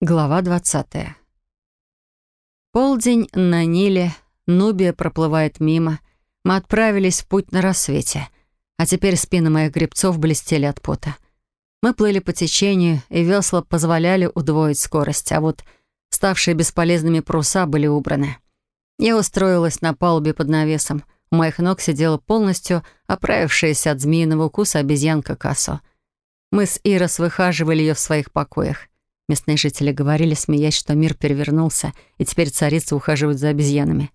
Глава 20. Полдень на Ниле, Нубия проплывает мимо. Мы отправились в путь на рассвете, а теперь спины моих гребцов блестели от пота. Мы плыли по течению, и весла позволяли удвоить скорость, а вот ставшие бесполезными пруса были убраны. Я устроилась на палубе под навесом. У моих ног сидела полностью оправившаяся от змеиного укуса обезьянка Касо. Мы с Ирос выхаживали ее в своих покоях. Местные жители говорили, смеясь, что мир перевернулся, и теперь царицы ухаживают за обезьянами.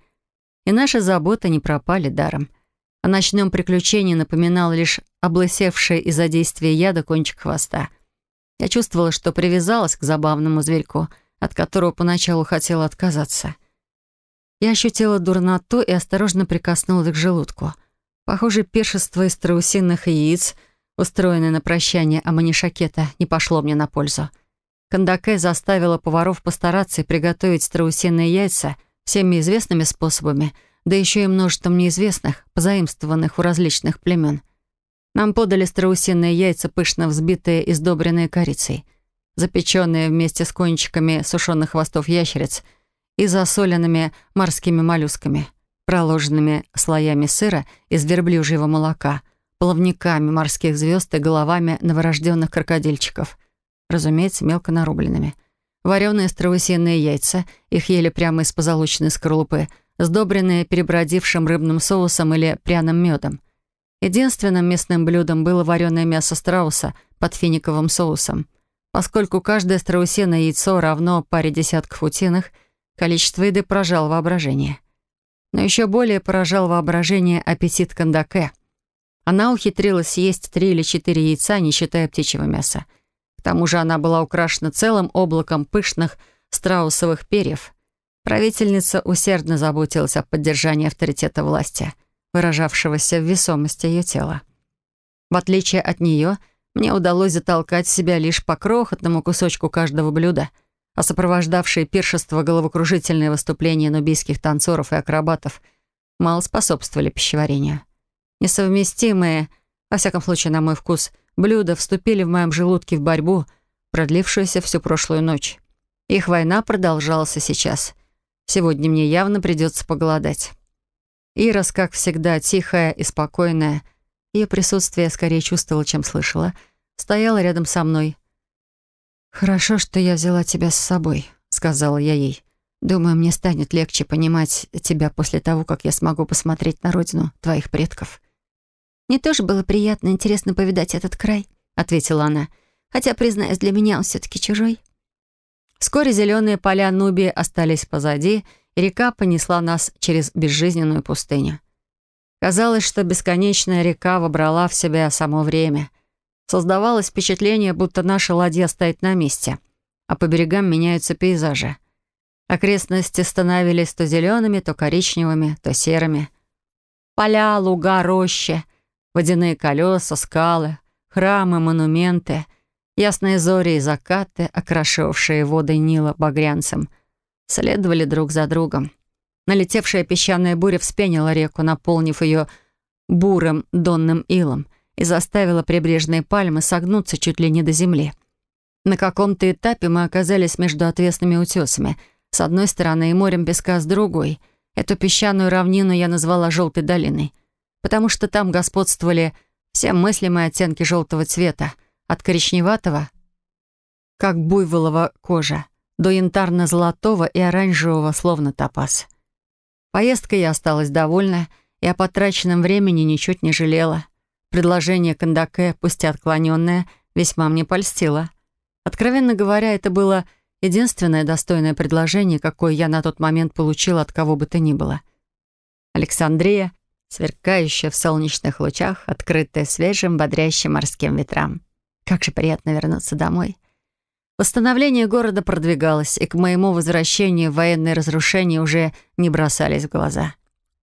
И наши заботы не пропали даром. О ночном приключении напоминал лишь облысевший из-за действия яда кончик хвоста. Я чувствовала, что привязалась к забавному зверьку, от которого поначалу хотела отказаться. Я ощутила дурноту и осторожно прикоснулась к желудку. Похоже, пиршество из страусиных яиц, устроенное на прощание аманишакета, не пошло мне на пользу. Кандаке заставила поваров постараться и приготовить страусиные яйца всеми известными способами, да еще и множеством неизвестных, позаимствованных у различных племен. Нам подали страусиные яйца, пышно взбитые и сдобренные корицей, запеченные вместе с кончиками сушеных хвостов ящериц и засоленными морскими моллюсками, проложенными слоями сыра из верблюжьего молока, плавниками морских звезд и головами новорожденных крокодильчиков — разумеется, мелко нарубленными. Вареные страусиные яйца, их ели прямо из позолоченной скорлупы, сдобренные перебродившим рыбным соусом или пряным медом. Единственным местным блюдом было вареное мясо страуса под финиковым соусом. Поскольку каждое страусиное яйцо равно паре десятков утиных, количество еды поражало воображение. Но еще более поражал воображение аппетит кандаке. Она ухитрилась съесть три или четыре яйца, не считая птичьего мяса — к тому же она была украшена целым облаком пышных страусовых перьев. Правительница усердно заботилась о поддержании авторитета власти, выражавшегося в весомости ее тела. В отличие от нее, мне удалось затолкать себя лишь по крохотному кусочку каждого блюда, а сопровождавшие пиршество головокружительные выступления нубийских танцоров и акробатов мало способствовали пищеварению. Несовместимые, во всяком случае на мой вкус – блюда вступили в моем желудке в борьбу, продлившуюся всю прошлую ночь. Их война продолжалась сейчас. Сегодня мне явно придется поголодать. Ирос, как всегда, тихая и спокойная, ее присутствие я скорее чувствовала, чем слышала, стояла рядом со мной. «Хорошо, что я взяла тебя с собой», — сказала я ей. «Думаю, мне станет легче понимать тебя после того, как я смогу посмотреть на родину твоих предков». «Мне тоже было приятно интересно повидать этот край», — ответила она. «Хотя, признаюсь, для меня он все-таки чужой». Вскоре зеленые поля Нубии остались позади, и река понесла нас через безжизненную пустыню. Казалось, что бесконечная река вобрала в себя само время. Создавалось впечатление, будто наша ладья стоит на месте, а по берегам меняются пейзажи. Окрестности становились то зелеными, то коричневыми, то серыми. Поля, луга, рощи — Водяные колеса, скалы, храмы, монументы, ясные зори и закаты, окрашивавшие воды Нила багрянцем, следовали друг за другом. Налетевшая песчаная буря вспенила реку, наполнив ее бурым донным илом и заставила прибрежные пальмы согнуться чуть ли не до земли. На каком-то этапе мы оказались между отвесными утесами, с одной стороны и морем песка с другой. Эту песчаную равнину я назвала «желтой долиной» потому что там господствовали все мыслимые оттенки желтого цвета, от коричневатого, как буйволова кожа, до янтарно-золотого и оранжевого, словно топаз. Поездкой я осталась довольна и о потраченном времени ничуть не жалела. Предложение Кандаке, пусть и отклоненное, весьма мне польстило. Откровенно говоря, это было единственное достойное предложение, какое я на тот момент получила от кого бы то ни было. Александрия сверкающая в солнечных лучах, открытая свежим, бодрящим морским ветрам. Как же приятно вернуться домой. Восстановление города продвигалось, и к моему возвращению военные разрушения уже не бросались в глаза.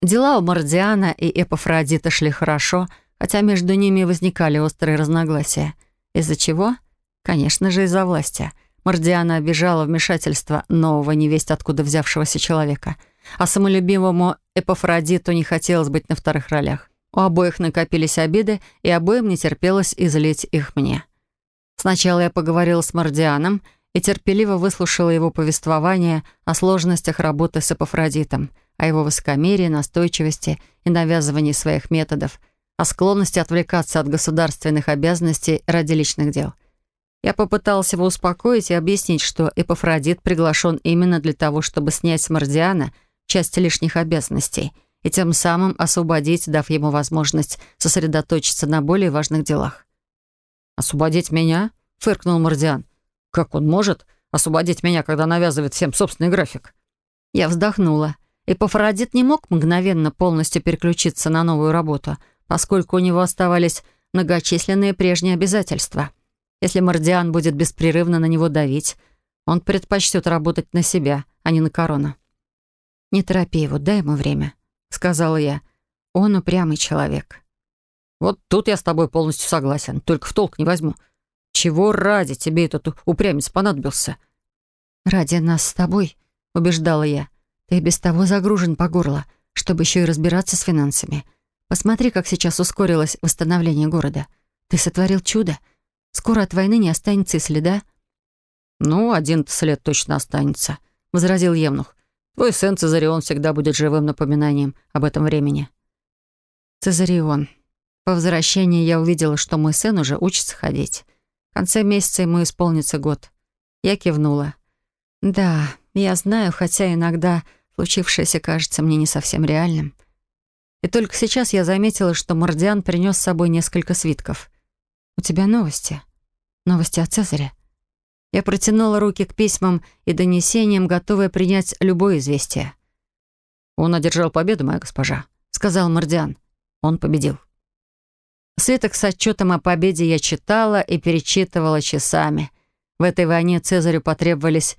Дела у Мардиана и Эпофродита шли хорошо, хотя между ними возникали острые разногласия. Из-за чего? Конечно же, из-за власти. Мардиана обижала вмешательство нового невесть откуда взявшегося человека — а самолюбивому Эпофродиту не хотелось быть на вторых ролях. У обоих накопились обиды, и обоим не терпелось излить их мне. Сначала я поговорила с Мардианом и терпеливо выслушала его повествование о сложностях работы с Эпофродитом, о его высокомерии, настойчивости и навязывании своих методов, о склонности отвлекаться от государственных обязанностей ради личных дел. Я попыталась его успокоить и объяснить, что Эпофродит приглашен именно для того, чтобы снять с Мардиана – часть лишних обязанностей и тем самым освободить, дав ему возможность сосредоточиться на более важных делах. «Освободить меня?» — фыркнул Мордиан. «Как он может освободить меня, когда навязывает всем собственный график?» Я вздохнула. И Эпофродит не мог мгновенно полностью переключиться на новую работу, поскольку у него оставались многочисленные прежние обязательства. Если Мордиан будет беспрерывно на него давить, он предпочтет работать на себя, а не на корона. «Не торопи его, дай ему время», — сказала я. «Он упрямый человек». «Вот тут я с тобой полностью согласен, только в толк не возьму. Чего ради тебе этот упрямец понадобился?» «Ради нас с тобой», — убеждала я. «Ты без того загружен по горло, чтобы еще и разбираться с финансами. Посмотри, как сейчас ускорилось восстановление города. Ты сотворил чудо. Скоро от войны не останется и следа». «Ну, один след точно останется», — возразил Евнух. Твой сын Цезарион всегда будет живым напоминанием об этом времени. Цезарион. По возвращении я увидела, что мой сын уже учится ходить. В конце месяца ему исполнится год. Я кивнула. Да, я знаю, хотя иногда случившееся кажется мне не совсем реальным. И только сейчас я заметила, что Мордиан принес с собой несколько свитков. «У тебя новости. Новости о Цезаре. Я протянула руки к письмам и донесениям, готовая принять любое известие. «Он одержал победу, моя госпожа», — сказал Мордиан. «Он победил». Светок с отчетом о победе я читала и перечитывала часами. В этой войне Цезарю потребовались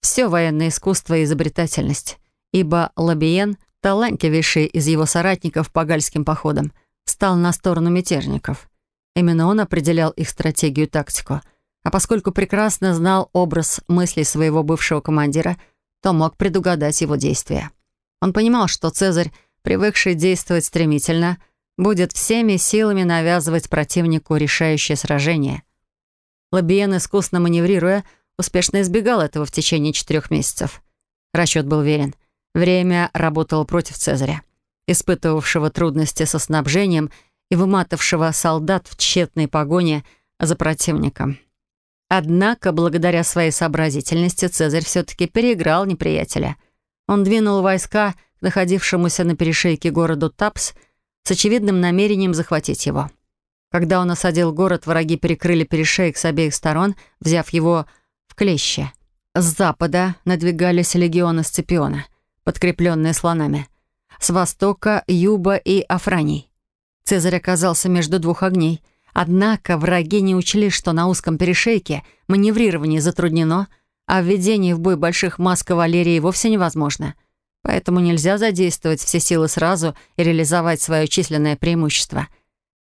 все военное искусство и изобретательность, ибо Лабиен, талантливейший из его соратников по гальским походам, стал на сторону мятежников. Именно он определял их стратегию и тактику — а поскольку прекрасно знал образ мыслей своего бывшего командира, то мог предугадать его действия. Он понимал, что Цезарь, привыкший действовать стремительно, будет всеми силами навязывать противнику решающее сражение. Лабиен, искусно маневрируя, успешно избегал этого в течение четырех месяцев. Расчет был верен. Время работало против Цезаря, испытывавшего трудности со снабжением и выматывшего солдат в тщетной погоне за противником. Однако, благодаря своей сообразительности, Цезарь все-таки переиграл неприятеля. Он двинул войска к находившемуся на перешейке городу Тапс с очевидным намерением захватить его. Когда он осадил город, враги перекрыли перешейк с обеих сторон, взяв его в клещи. С запада надвигались легионы Сципиона, подкрепленные слонами. С востока — Юба и Афраний. Цезарь оказался между двух огней — Однако враги не учли, что на узком перешейке маневрирование затруднено, а введение в бой больших масс кавалерии вовсе невозможно. Поэтому нельзя задействовать все силы сразу и реализовать свое численное преимущество.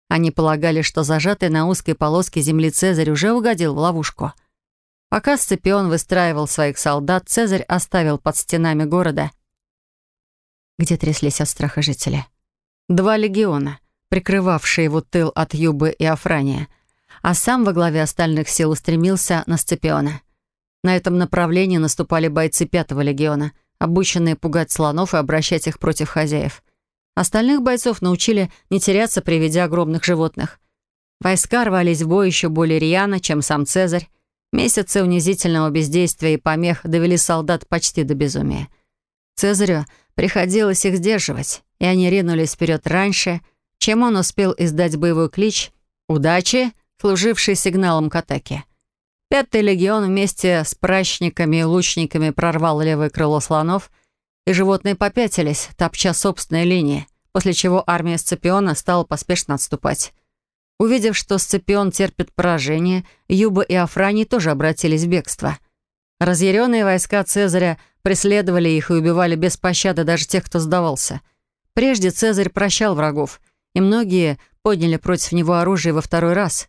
Они полагали, что зажатый на узкой полоске земли Цезарь уже угодил в ловушку. Пока Сципион выстраивал своих солдат, Цезарь оставил под стенами города, где тряслись от страха жители, два легиона — прикрывавший его тыл от Юбы и Афрания, а сам во главе остальных сил устремился на Сципиона. На этом направлении наступали бойцы пятого легиона, обученные пугать слонов и обращать их против хозяев. Остальных бойцов научили не теряться при виде огромных животных. Войска рвались в бой еще более рьяно, чем сам Цезарь. Месяцы унизительного бездействия и помех довели солдат почти до безумия. Цезарю приходилось их сдерживать, и они ринулись вперед раньше, чем он успел издать боевой клич «Удачи», служивший сигналом к атаке. Пятый легион вместе с пращниками и лучниками прорвал левое крыло слонов, и животные попятились, топча собственные линии, после чего армия Сципиона стала поспешно отступать. Увидев, что Сципион терпит поражение, Юба и Афрани тоже обратились в бегство. Разъяренные войска Цезаря преследовали их и убивали без пощады даже тех, кто сдавался. Прежде Цезарь прощал врагов — и многие подняли против него оружие во второй раз.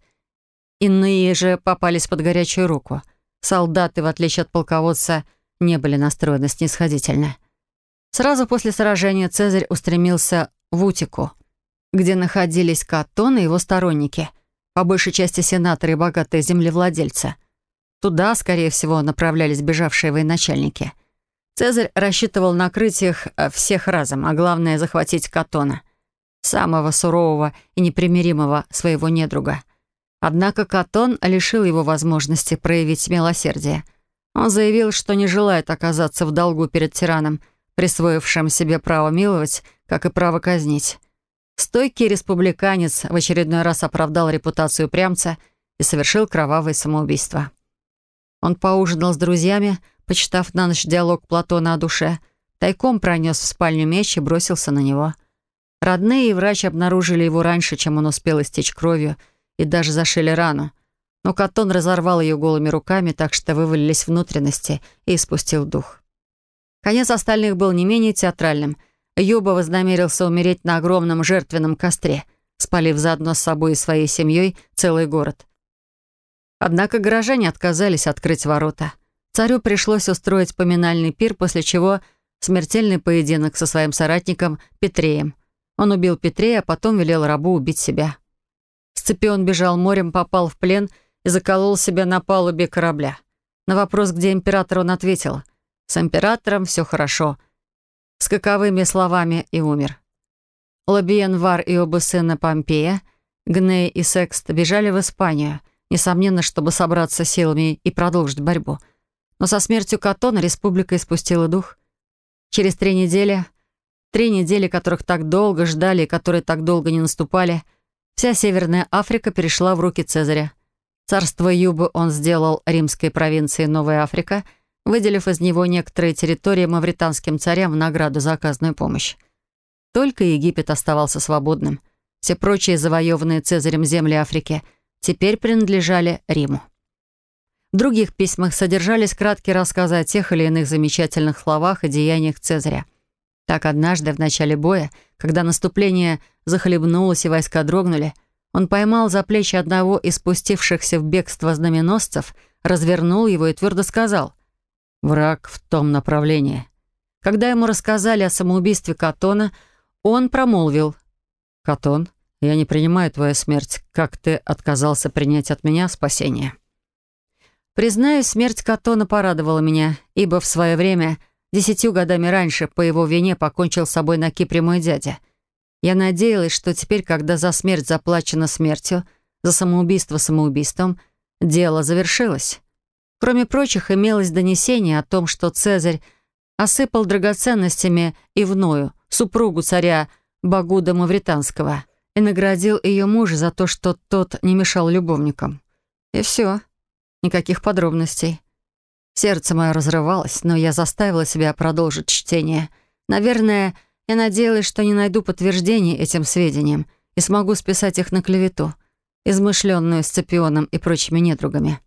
Иные же попались под горячую руку. Солдаты, в отличие от полководца, не были настроены снисходительно. Сразу после сражения Цезарь устремился в Утику, где находились Катон и его сторонники, по большей части сенаторы и богатые землевладельцы. Туда, скорее всего, направлялись бежавшие военачальники. Цезарь рассчитывал накрыть их э, всех разом, а главное — захватить Катона — самого сурового и непримиримого своего недруга. Однако Катон лишил его возможности проявить милосердие. Он заявил, что не желает оказаться в долгу перед тираном, присвоившим себе право миловать, как и право казнить. Стойкий республиканец в очередной раз оправдал репутацию прямца и совершил кровавое самоубийство. Он поужинал с друзьями, почитав на ночь диалог Платона о душе, тайком пронес в спальню меч и бросился на него — Родные и врач обнаружили его раньше, чем он успел истечь кровью, и даже зашили рану. Но Катон разорвал ее голыми руками, так что вывалились внутренности, и испустил дух. Конец остальных был не менее театральным. Юба вознамерился умереть на огромном жертвенном костре, спалив заодно с собой и своей семьей целый город. Однако горожане отказались открыть ворота. Царю пришлось устроить поминальный пир, после чего смертельный поединок со своим соратником Петреем – он убил Петрея, а потом велел рабу убить себя. Сципион бежал морем, попал в плен и заколол себя на палубе корабля. На вопрос, где император, он ответил. «С императором все хорошо». С каковыми словами и умер. Лабиен Вар и оба сына Помпея, Гней и Секст, бежали в Испанию, несомненно, чтобы собраться силами и продолжить борьбу. Но со смертью Катона республика испустила дух. Через три недели Три недели, которых так долго ждали и которые так долго не наступали, вся Северная Африка перешла в руки Цезаря. Царство Юбы он сделал римской провинцией Новая Африка, выделив из него некоторые территории мавританским царям в награду за оказанную помощь. Только Египет оставался свободным. Все прочие завоеванные Цезарем земли Африки теперь принадлежали Риму. В других письмах содержались краткие рассказы о тех или иных замечательных словах и деяниях Цезаря. Так однажды, в начале боя, когда наступление захлебнулось и войска дрогнули, он поймал за плечи одного из спустившихся в бегство знаменосцев, развернул его и твердо сказал «Враг в том направлении». Когда ему рассказали о самоубийстве Катона, он промолвил «Катон, я не принимаю твою смерть, как ты отказался принять от меня спасение». Признаю, смерть Катона порадовала меня, ибо в свое время – Десятью годами раньше по его вине покончил с собой на Кипре мой дядя. Я надеялась, что теперь, когда за смерть заплачено смертью, за самоубийство самоубийством, дело завершилось. Кроме прочих, имелось донесение о том, что Цезарь осыпал драгоценностями Ивную, супругу царя Багуда Мавританского, и наградил ее мужа за то, что тот не мешал любовникам. И все. Никаких подробностей. Сердце мое разрывалось, но я заставила себя продолжить чтение. Наверное, я надеялась, что не найду подтверждений этим сведениям и смогу списать их на клевету, измышленную Сципионом и прочими недругами.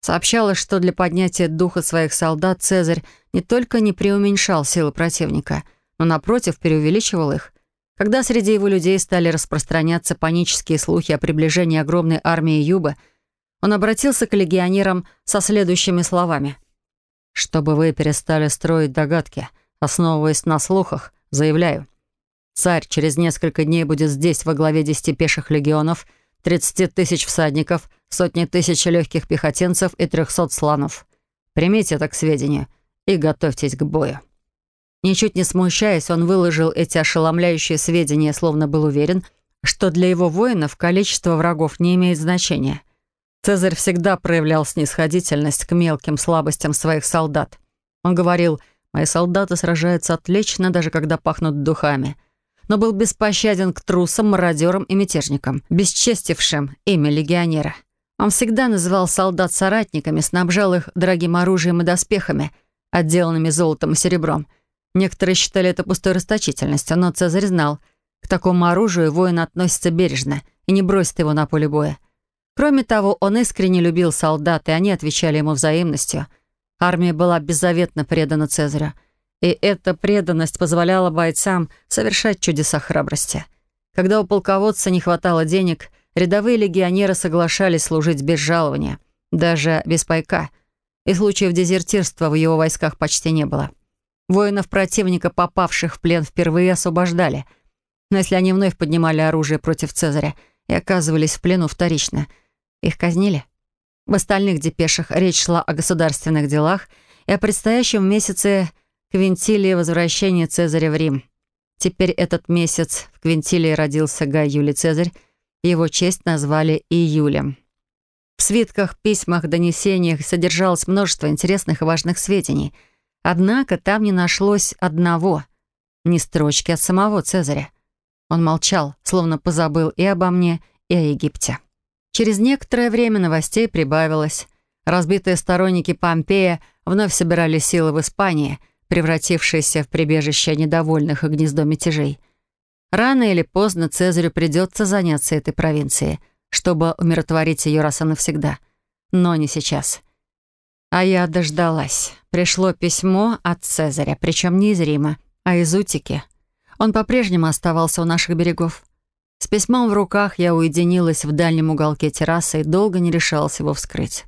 Сообщалось, что для поднятия духа своих солдат Цезарь не только не преуменьшал силы противника, но, напротив, преувеличивал их. Когда среди его людей стали распространяться панические слухи о приближении огромной армии Юба — он обратился к легионерам со следующими словами. «Чтобы вы перестали строить догадки, основываясь на слухах, заявляю, царь через несколько дней будет здесь во главе десяти пеших легионов, 30 тысяч всадников, сотни тысяч легких пехотинцев и 300 слонов. Примите это к сведению и готовьтесь к бою». Ничуть не смущаясь, он выложил эти ошеломляющие сведения, словно был уверен, что для его воинов количество врагов не имеет значения – Цезарь всегда проявлял снисходительность к мелким слабостям своих солдат. Он говорил, «Мои солдаты сражаются отлично, даже когда пахнут духами», но был беспощаден к трусам, мародерам и мятежникам, бесчестившим имя легионера. Он всегда называл солдат соратниками, снабжал их дорогим оружием и доспехами, отделанными золотом и серебром. Некоторые считали это пустой расточительностью, но Цезарь знал, к такому оружию воин относится бережно и не бросит его на поле боя. Кроме того, он искренне любил солдат, и они отвечали ему взаимностью. Армия была беззаветно предана Цезарю, и эта преданность позволяла бойцам совершать чудеса храбрости. Когда у полководца не хватало денег, рядовые легионеры соглашались служить без жалования, даже без пайка, и случаев дезертирства в его войсках почти не было. Воинов противника, попавших в плен, впервые освобождали. Но если они вновь поднимали оружие против Цезаря и оказывались в плену вторично — их казнили. В остальных депешах речь шла о государственных делах и о предстоящем месяце Квинтилии возвращения Цезаря в Рим. Теперь этот месяц в Квинтилии родился Гай Юлий Цезарь, его честь назвали Июлем. В свитках, письмах, донесениях содержалось множество интересных и важных сведений. Однако там не нашлось одного, ни строчки от самого Цезаря. Он молчал, словно позабыл и обо мне, и о Египте. Через некоторое время новостей прибавилось. Разбитые сторонники Помпея вновь собирали силы в Испании, превратившиеся в прибежище недовольных и гнездо мятежей. Рано или поздно Цезарю придется заняться этой провинцией, чтобы умиротворить ее раз и навсегда. Но не сейчас. А я дождалась. Пришло письмо от Цезаря, причем не из Рима, а из Утики. Он по-прежнему оставался у наших берегов. С письмом в руках я уединилась в дальнем уголке террасы и долго не решалась его вскрыть.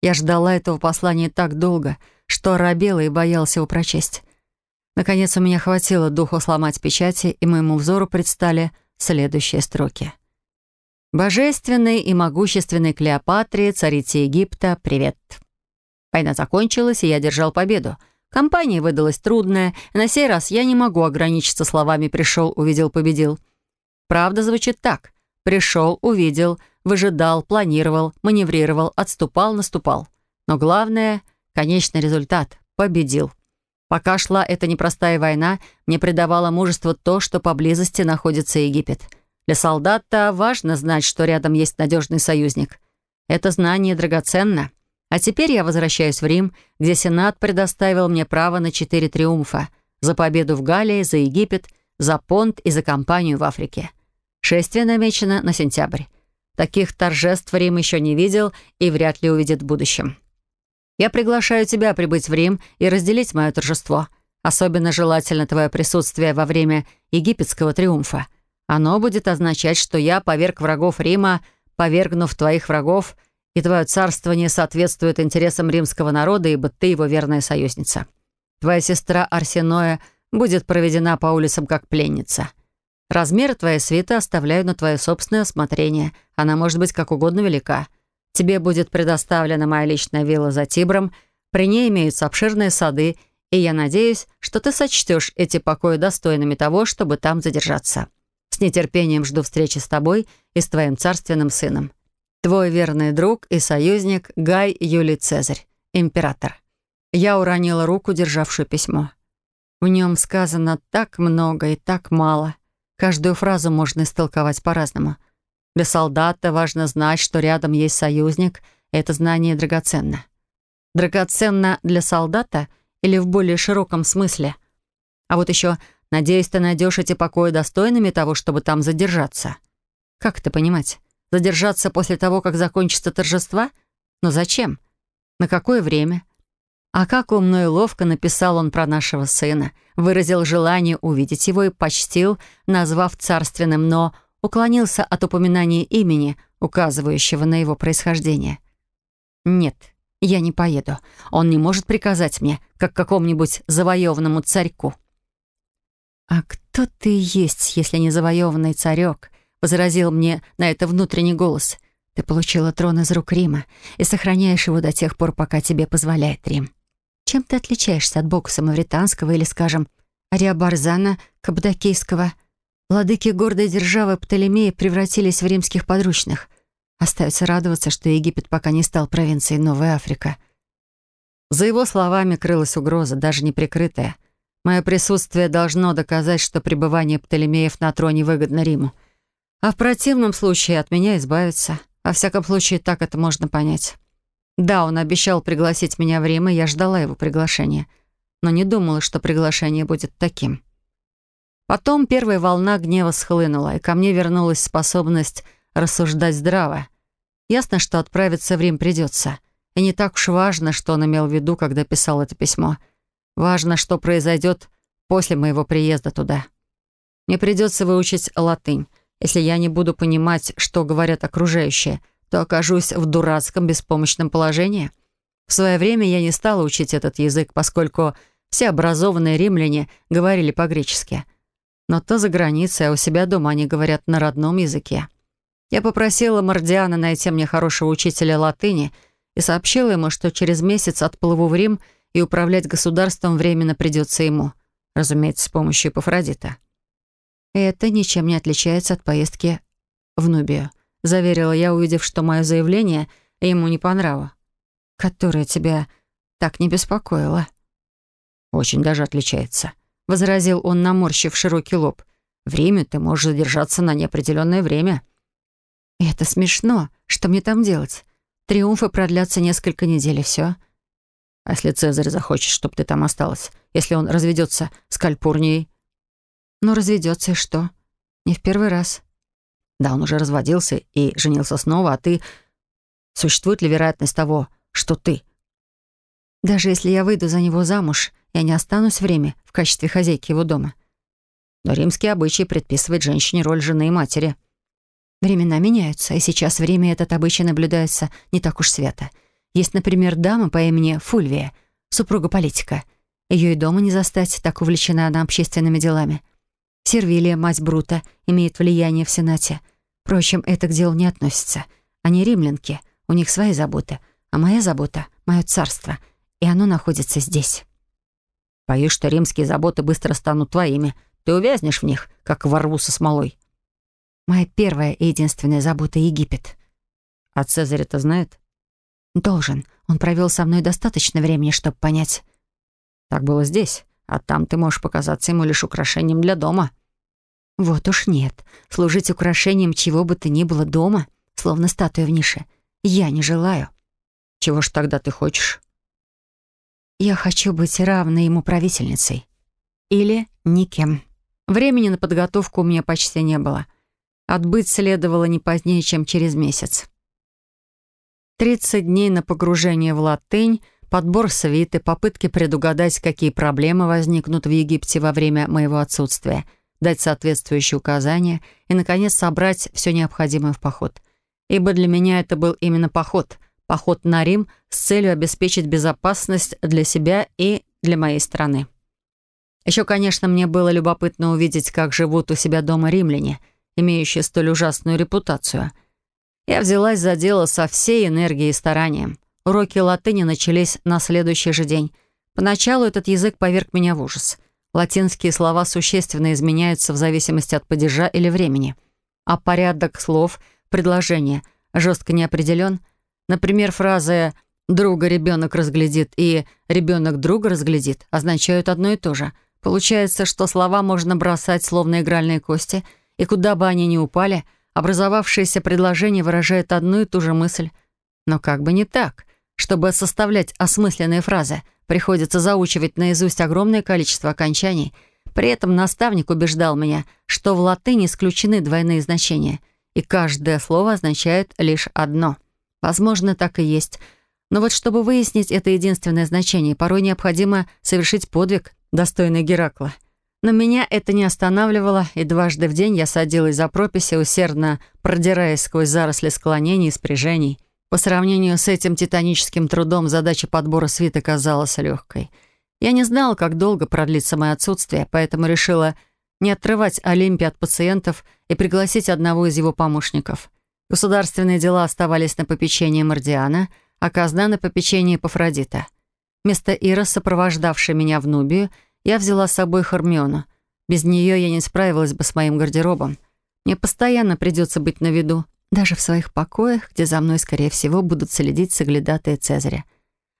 Я ждала этого послания так долго, что оробела и боялась его прочесть. Наконец у меня хватило духу сломать печати, и моему взору предстали следующие строки. «Божественной и могущественной Клеопатре, царице Египта, привет!» Война закончилась, и я держал победу. Компания выдалась трудная, и на сей раз я не могу ограничиться словами «пришел, увидел, победил» правда звучит так. Пришел, увидел, выжидал, планировал, маневрировал, отступал, наступал. Но главное — конечный результат. Победил. Пока шла эта непростая война, мне придавало мужество то, что поблизости находится Египет. Для солдата важно знать, что рядом есть надежный союзник. Это знание драгоценно. А теперь я возвращаюсь в Рим, где Сенат предоставил мне право на четыре триумфа. За победу в Галлии, за Египет за понт и за компанию в Африке. Шествие намечено на сентябрь. Таких торжеств Рим еще не видел и вряд ли увидит в будущем. Я приглашаю тебя прибыть в Рим и разделить мое торжество. Особенно желательно твое присутствие во время египетского триумфа. Оно будет означать, что я поверг врагов Рима, повергнув твоих врагов, и твое царство не соответствует интересам римского народа, ибо ты его верная союзница. Твоя сестра Арсеноя — будет проведена по улицам как пленница. Размер твоей свиты оставляю на твое собственное усмотрение. Она может быть как угодно велика. Тебе будет предоставлена моя личная вилла за Тибром, при ней имеются обширные сады, и я надеюсь, что ты сочтешь эти покои достойными того, чтобы там задержаться. С нетерпением жду встречи с тобой и с твоим царственным сыном. Твой верный друг и союзник Гай Юлий Цезарь, император. Я уронила руку, державшую письмо. В нем сказано так много и так мало. Каждую фразу можно истолковать по-разному. Для солдата важно знать, что рядом есть союзник, это знание драгоценно. Драгоценно для солдата или в более широком смысле. А вот еще «надеюсь, ты найдешь эти покои достойными того, чтобы там задержаться». Как это понимать? Задержаться после того, как закончится торжество? Но зачем? На какое время? А как умно и ловко написал он про нашего сына, выразил желание увидеть его и почтил, назвав царственным, но уклонился от упоминания имени, указывающего на его происхождение. «Нет, я не поеду. Он не может приказать мне, как какому-нибудь завоеванному царьку». «А кто ты есть, если не завоеванный царек?» — возразил мне на это внутренний голос. «Ты получила трон из рук Рима и сохраняешь его до тех пор, пока тебе позволяет Рим. Чем ты отличаешься от бокса мавританского или, скажем, ариабарзана кабдакейского? Владыки гордой державы Птолемея превратились в римских подручных. Остается радоваться, что Египет пока не стал провинцией Новой Африка. За его словами крылась угроза, даже неприкрытая. Мое присутствие должно доказать, что пребывание Птолемеев на троне выгодно Риму. А в противном случае от меня избавиться. Во всяком случае, так это можно понять. Да, он обещал пригласить меня в Рим, и я ждала его приглашения, но не думала, что приглашение будет таким. Потом первая волна гнева схлынула, и ко мне вернулась способность рассуждать здраво. Ясно, что отправиться в Рим придется. И не так уж важно, что он имел в виду, когда писал это письмо. Важно, что произойдет после моего приезда туда. Мне придется выучить латынь, если я не буду понимать, что говорят окружающие — то окажусь в дурацком беспомощном положении. В свое время я не стала учить этот язык, поскольку все образованные римляне говорили по-гречески. Но то за границей, а у себя дома они говорят на родном языке. Я попросила Мардиана найти мне хорошего учителя латыни и сообщила ему, что через месяц отплыву в Рим и управлять государством временно придется ему, разумеется, с помощью Пафродита. Это ничем не отличается от поездки в Нубию. — заверила я, увидев, что мое заявление ему не понравилось. «Которое тебя так не беспокоило». «Очень даже отличается», — возразил он, наморщив широкий лоб. Время ты можешь задержаться на неопределенное время». «Это смешно. Что мне там делать? Триумфы продлятся несколько недель, и все». «А если Цезарь захочет, чтобы ты там осталась? Если он разведется с Кальпурнией?» «Ну, разведется, и что? Не в первый раз». Да, он уже разводился и женился снова, а ты... Существует ли вероятность того, что ты... Даже если я выйду за него замуж, я не останусь в Риме в качестве хозяйки его дома. Но римские обычаи предписывают женщине роль жены и матери. Времена меняются, и сейчас в Риме этот обычай наблюдается не так уж свято. Есть, например, дама по имени Фульвия, супруга политика. Ее и дома не застать, так увлечена она общественными делами. Сервилия, мать Брута, имеет влияние в Сенате. Впрочем, это к делу не относится. Они римлянки, у них свои заботы. А моя забота — мое царство, и оно находится здесь. Боюсь, что римские заботы быстро станут твоими. Ты увязнешь в них, как во рву со смолой. Моя первая и единственная забота — Египет. А Цезарь это знает? Должен. Он провел со мной достаточно времени, чтобы понять. Так было здесь. А там ты можешь показаться ему лишь украшением для дома». «Вот уж нет. Служить украшением чего бы то ни было дома, словно статуя в нише, я не желаю». «Чего ж тогда ты хочешь?» «Я хочу быть равной ему правительницей. Или никем. Времени на подготовку у меня почти не было. Отбыть следовало не позднее, чем через месяц. 30 дней на погружение в латынь — подбор свиты, попытки предугадать, какие проблемы возникнут в Египте во время моего отсутствия, дать соответствующие указания и, наконец, собрать все необходимое в поход. Ибо для меня это был именно поход. Поход на Рим с целью обеспечить безопасность для себя и для моей страны. Еще, конечно, мне было любопытно увидеть, как живут у себя дома римляне, имеющие столь ужасную репутацию. Я взялась за дело со всей энергией и старанием. Уроки латыни начались на следующий же день. Поначалу этот язык поверг меня в ужас. Латинские слова существенно изменяются в зависимости от падежа или времени. А порядок слов, предложения жестко не определен. Например, фразы «друга ребенок разглядит» и «ребенок друга разглядит» означают одно и то же. Получается, что слова можно бросать словно игральные кости, и куда бы они ни упали, образовавшееся предложение выражает одну и ту же мысль. Но как бы не так. Чтобы составлять осмысленные фразы, приходится заучивать наизусть огромное количество окончаний. При этом наставник убеждал меня, что в латыни исключены двойные значения, и каждое слово означает лишь одно. Возможно, так и есть. Но вот чтобы выяснить это единственное значение, порой необходимо совершить подвиг, достойный Геракла. Но меня это не останавливало, и дважды в день я садилась за прописи, усердно продираясь сквозь заросли склонений и спряжений. По сравнению с этим титаническим трудом задача подбора свита казалась легкой. Я не знала, как долго продлится мое отсутствие, поэтому решила не отрывать Олимпи от пациентов и пригласить одного из его помощников. Государственные дела оставались на попечении Мардиана, а казна на попечении Пафродита. Вместо Ира, сопровождавшей меня в Нубию, я взяла с собой Хармиону. Без нее я не справилась бы с моим гардеробом. Мне постоянно придется быть на виду, даже в своих покоях, где за мной, скорее всего, будут следить соглядатые Цезаря.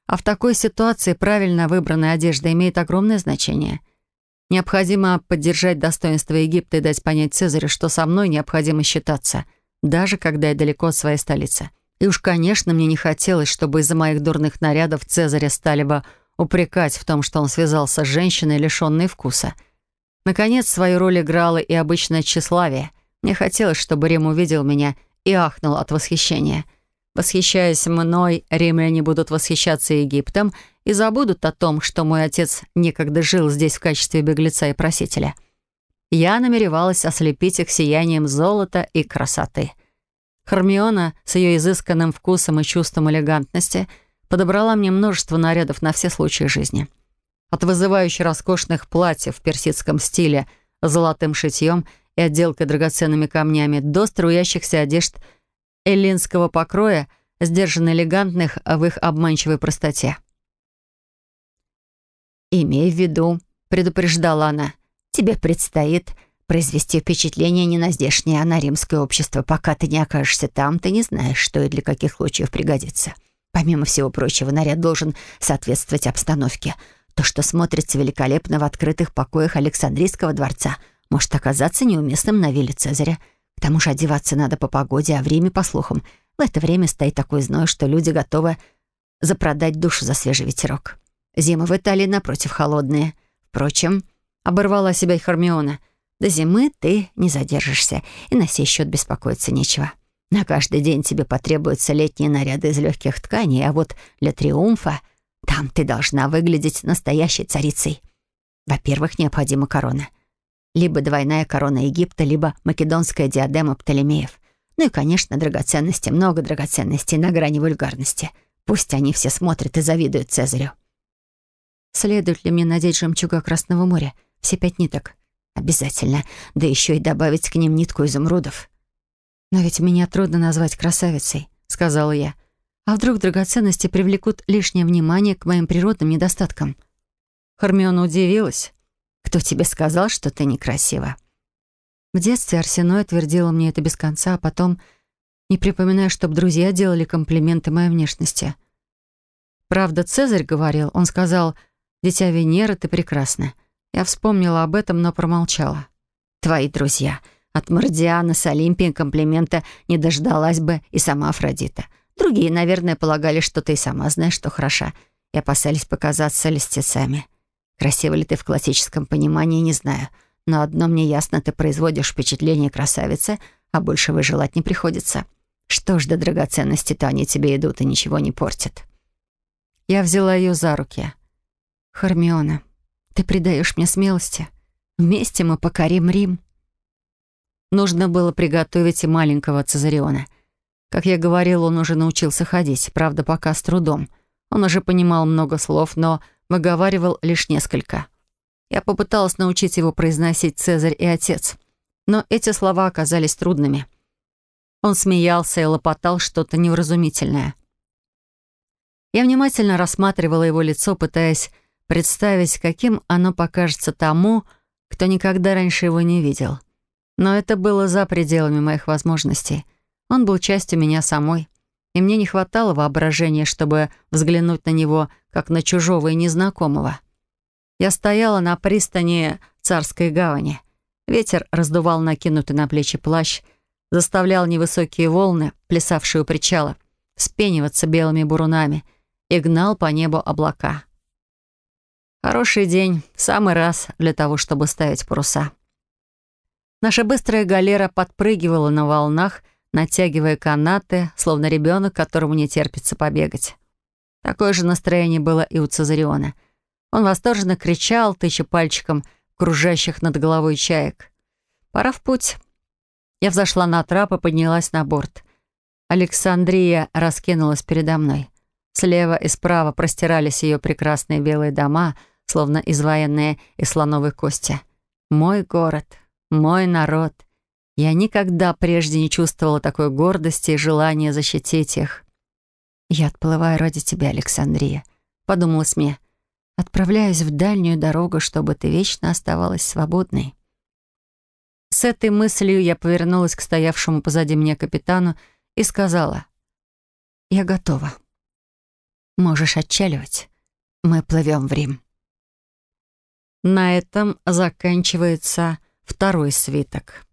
А в такой ситуации правильно выбранная одежда имеет огромное значение. Необходимо поддержать достоинство Египта и дать понять Цезарю, что со мной необходимо считаться, даже когда я далеко от своей столицы. И уж, конечно, мне не хотелось, чтобы из-за моих дурных нарядов Цезаря стали бы упрекать в том, что он связался с женщиной, лишенной вкуса. Наконец, свою роль играла и обычное тщеславие. Мне хотелось, чтобы Рим увидел меня и ахнул от восхищения. Восхищаясь мной, римляне будут восхищаться Египтом и забудут о том, что мой отец некогда жил здесь в качестве беглеца и просителя. Я намеревалась ослепить их сиянием золота и красоты. Хармиона с ее изысканным вкусом и чувством элегантности подобрала мне множество нарядов на все случаи жизни. От вызывающе роскошных платьев в персидском стиле с золотым шитьем – и отделка драгоценными камнями до струящихся одежд эллинского покроя, сдержанно элегантных в их обманчивой простоте. «Имей в виду», — предупреждала она, — «тебе предстоит произвести впечатление не на здешнее, а на римское общество. Пока ты не окажешься там, ты не знаешь, что и для каких случаев пригодится. Помимо всего прочего, наряд должен соответствовать обстановке. То, что смотрится великолепно в открытых покоях Александрийского дворца — может оказаться неуместным на вилле Цезаря. К тому же одеваться надо по погоде, а время по слухам, в это время стоит такой зной, что люди готовы запродать душу за свежий ветерок. Зимы в Италии, напротив, холодные. Впрочем, оборвала себя и Хармиона. До зимы ты не задержишься, и на сей счет беспокоиться нечего. На каждый день тебе потребуются летние наряды из легких тканей, а вот для триумфа там ты должна выглядеть настоящей царицей. Во-первых, необходима корона. Либо двойная корона Египта, либо македонская диадема Птолемеев. Ну и, конечно, драгоценности, много драгоценностей на грани вульгарности. Пусть они все смотрят и завидуют Цезарю. Следует ли мне надеть жемчуга Красного моря? Все пять ниток? Обязательно. Да еще и добавить к ним нитку изумрудов. «Но ведь меня трудно назвать красавицей», — сказала я. «А вдруг драгоценности привлекут лишнее внимание к моим природным недостаткам?» Хармиона удивилась кто тебе сказал, что ты некрасива. В детстве Арсеноя твердила мне это без конца, а потом не припоминая, чтобы друзья делали комплименты моей внешности. Правда, Цезарь говорил, он сказал, «Дитя Венера, ты прекрасна». Я вспомнила об этом, но промолчала. «Твои друзья. От Мордиана с Олимпией комплимента не дождалась бы и сама Афродита. Другие, наверное, полагали, что ты сама знаешь, что хороша, и опасались показаться льстецами. Красива ли ты в классическом понимании, не знаю. Но одно мне ясно, ты производишь впечатление красавицы, а большего желать не приходится. Что ж, до драгоценности, то они тебе идут и ничего не портят. Я взяла ее за руки. «Хармиона, ты придаешь мне смелости. Вместе мы покорим Рим». Нужно было приготовить и маленького Цезариона. Как я говорила, он уже научился ходить, правда, пока с трудом. Он уже понимал много слов, но выговаривал лишь несколько. Я попыталась научить его произносить «Цезарь» и «Отец», но эти слова оказались трудными. Он смеялся и лопотал что-то невразумительное. Я внимательно рассматривала его лицо, пытаясь представить, каким оно покажется тому, кто никогда раньше его не видел. Но это было за пределами моих возможностей. Он был частью меня самой, и мне не хватало воображения, чтобы взглянуть на него как на чужого и незнакомого. Я стояла на пристани Царской гавани. Ветер раздувал накинутый на плечи плащ, заставлял невысокие волны, плясавшие у причала, спениваться белыми бурунами и гнал по небу облака. Хороший день, самый раз для того, чтобы ставить паруса. Наша быстрая галера подпрыгивала на волнах, натягивая канаты, словно ребенок, которому не терпится побегать. Такое же настроение было и у Цезариона. Он восторженно кричал, тыча пальчиком кружащих над головой чаек. «Пора в путь». Я взошла на трап и поднялась на борт. Александрия раскинулась передо мной. Слева и справа простирались ее прекрасные белые дома, словно изваянные из слоновой кости. «Мой город, мой народ». Я никогда прежде не чувствовала такой гордости и желания защитить их. «Я отплываю ради тебя, Александрия», — подумала Смея. «Отправляюсь в дальнюю дорогу, чтобы ты вечно оставалась свободной». С этой мыслью я повернулась к стоявшему позади меня капитану и сказала. «Я готова. Можешь отчаливать. Мы плывем в Рим». На этом заканчивается второй свиток.